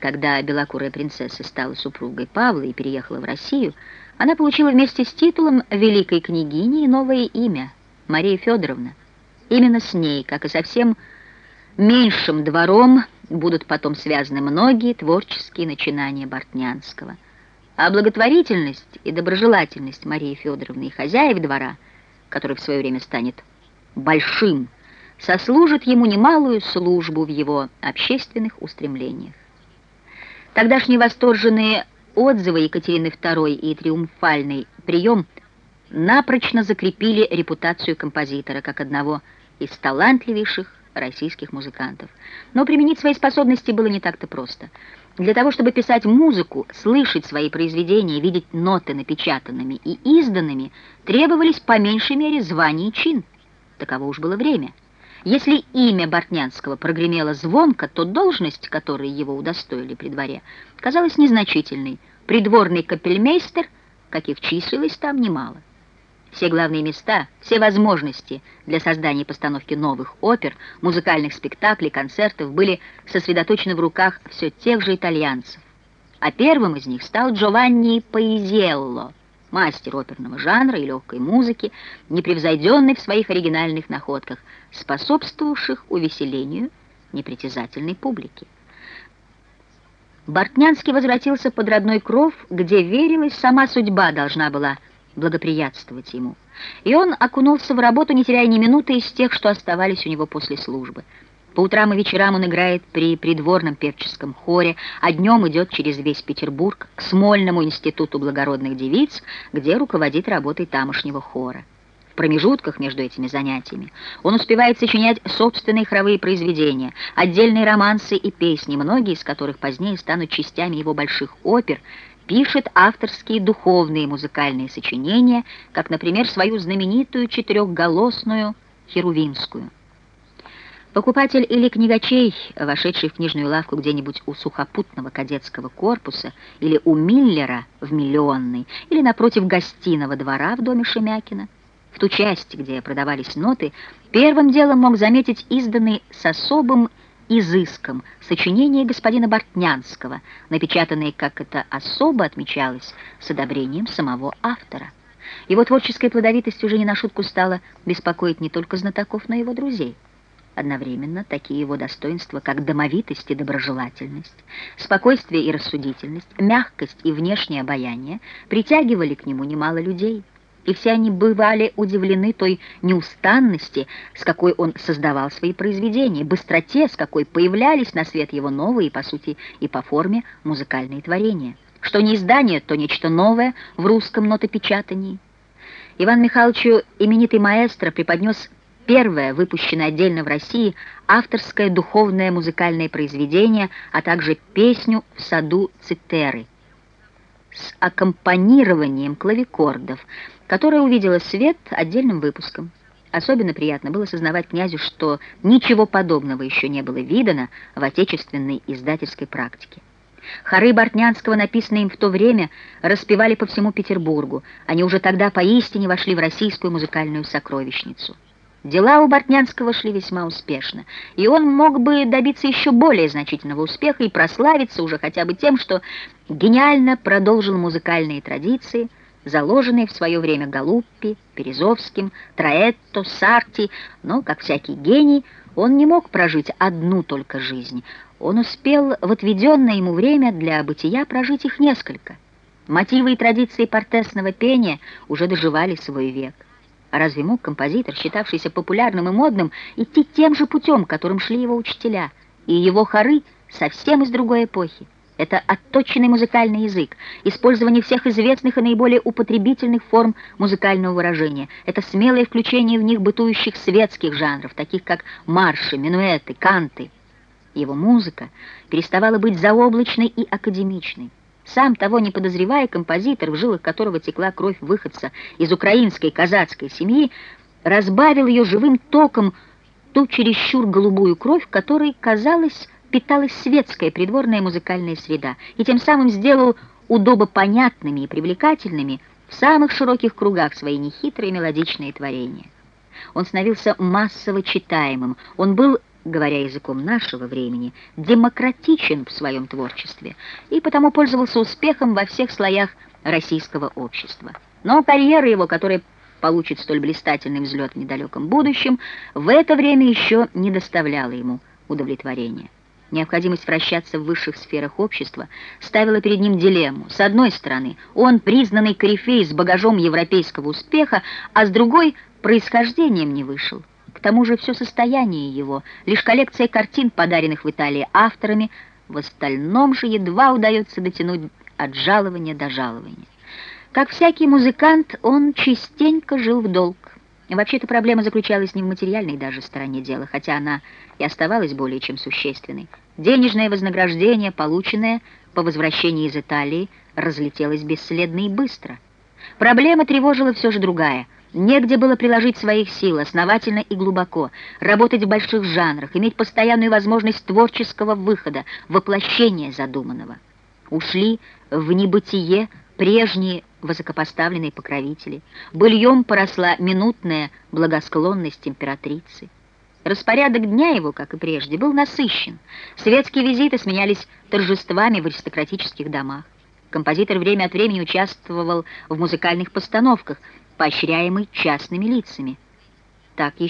когда белокурая принцесса стала супругой Павла и переехала в Россию, она получила вместе с титулом великой княгини новое имя — Мария Федоровна. Именно с ней, как и со всем меньшим двором, будут потом связаны многие творческие начинания Бортнянского. А благотворительность и доброжелательность Марии Федоровны и хозяев двора, который в свое время станет большим, сослужит ему немалую службу в его общественных устремлениях. Тогдашние восторженные отзывы Екатерины II и триумфальный прием напрочно закрепили репутацию композитора как одного из талантливейших российских музыкантов. Но применить свои способности было не так-то просто. Для того, чтобы писать музыку, слышать свои произведения, видеть ноты напечатанными и изданными, требовались по меньшей мере звание и чин. Таково уж было время. Если имя Бортнянского прогремело звонко, то должность, которой его удостоили при дворе, казалась незначительной. Придворный капельмейстер, каких числилось там немало. Все главные места, все возможности для создания и постановки новых опер, музыкальных спектаклей, концертов были сосредоточены в руках все тех же итальянцев. А первым из них стал Джованни Паизелло, мастер оперного жанра и легкой музыки, непревзойденный в своих оригинальных находках, способствовавших увеселению непритязательной публики. Бортнянский возвратился под родной кров, где верилось, сама судьба должна была благоприятствовать ему. И он окунулся в работу, не теряя ни минуты из тех, что оставались у него после службы. По утрам и вечерам он играет при придворном певческом хоре, а днем идет через весь Петербург к Смольному институту благородных девиц, где руководит работой тамошнего хора. В промежутках между этими занятиями он успевает сочинять собственные хоровые произведения, отдельные романсы и песни, многие из которых позднее станут частями его больших опер, пишет авторские духовные музыкальные сочинения, как, например, свою знаменитую четырехголосную «Херувимскую». Покупатель или книгачей, вошедший в книжную лавку где-нибудь у сухопутного кадетского корпуса или у Миллера в Миллионной, или напротив гостиного двора в доме Шемякина, в ту часть, где продавались ноты, первым делом мог заметить изданный с особым изыском сочинение господина Бортнянского, напечатанные, как это особо отмечалось, с одобрением самого автора. Его творческая плодовитость уже не на шутку стала беспокоить не только знатоков, но и его друзей. Одновременно такие его достоинства, как домовитость и доброжелательность, спокойствие и рассудительность, мягкость и внешнее обаяние, притягивали к нему немало людей – и все они бывали удивлены той неустанности, с какой он создавал свои произведения, быстроте, с какой появлялись на свет его новые, по сути, и по форме музыкальные творения. Что не издание, то нечто новое в русском нотопечатании. Иван Михайловичу именитый маэстро преподнес первое, выпущенное отдельно в России, авторское духовное музыкальное произведение, а также песню «В саду Цитеры» с аккомпанированием клавикордов, которая увидела свет отдельным выпуском. Особенно приятно было сознавать князю, что ничего подобного еще не было видано в отечественной издательской практике. Хоры Бортнянского, написанные им в то время, распевали по всему Петербургу. Они уже тогда поистине вошли в российскую музыкальную сокровищницу. Дела у Бортнянского шли весьма успешно, и он мог бы добиться еще более значительного успеха и прославиться уже хотя бы тем, что гениально продолжил музыкальные традиции – заложенные в свое время Галуппи, Березовским, Троэтто, Сарти, но, как всякий гений, он не мог прожить одну только жизнь. Он успел в отведенное ему время для бытия прожить их несколько. Мотивы и традиции портесного пения уже доживали свой век. А разве мог композитор, считавшийся популярным и модным, идти тем же путем, которым шли его учителя, и его хоры совсем из другой эпохи? Это отточенный музыкальный язык, использование всех известных и наиболее употребительных форм музыкального выражения. Это смелое включение в них бытующих светских жанров, таких как марши, минуэты, канты. Его музыка переставала быть заоблачной и академичной. Сам того не подозревая, композитор, в жилах которого текла кровь выходца из украинской казацкой семьи, разбавил ее живым током ту чересчур голубую кровь, которой, казалось, питалась светская придворная музыкальная среда и тем самым сделал удобопонятными и привлекательными в самых широких кругах свои нехитрые мелодичные творения. Он становился массово читаемым, он был говоря языком нашего времени, демократичен в своем творчестве и потому пользовался успехом во всех слоях российского общества. Но карьера его, которая получит столь блистательный взлет в недалеком будущем, в это время еще не доставляла ему удовлетворения. Необходимость вращаться в высших сферах общества ставила перед ним дилемму. С одной стороны, он признанный корифей с багажом европейского успеха, а с другой — происхождением не вышел. К тому же все состояние его, лишь коллекция картин, подаренных в Италии авторами, в остальном же едва удается дотянуть от жалования до жалования. Как всякий музыкант, он частенько жил в долг. Вообще-то проблема заключалась не в материальной даже стороне дела, хотя она и оставалась более чем существенной. Денежное вознаграждение, полученное по возвращении из Италии, разлетелось бесследно и быстро. Проблема тревожила все же другая. Негде было приложить своих сил основательно и глубоко, работать в больших жанрах, иметь постоянную возможность творческого выхода, воплощения задуманного. Ушли в небытие прежние высокопоставленные покровители. Быльем поросла минутная благосклонность императрицы. Распорядок дня его, как и прежде, был насыщен. Светские визиты сменялись торжествами в аристократических домах. Композитор время от времени участвовал в музыкальных постановках, поощряемый частными лицами. Так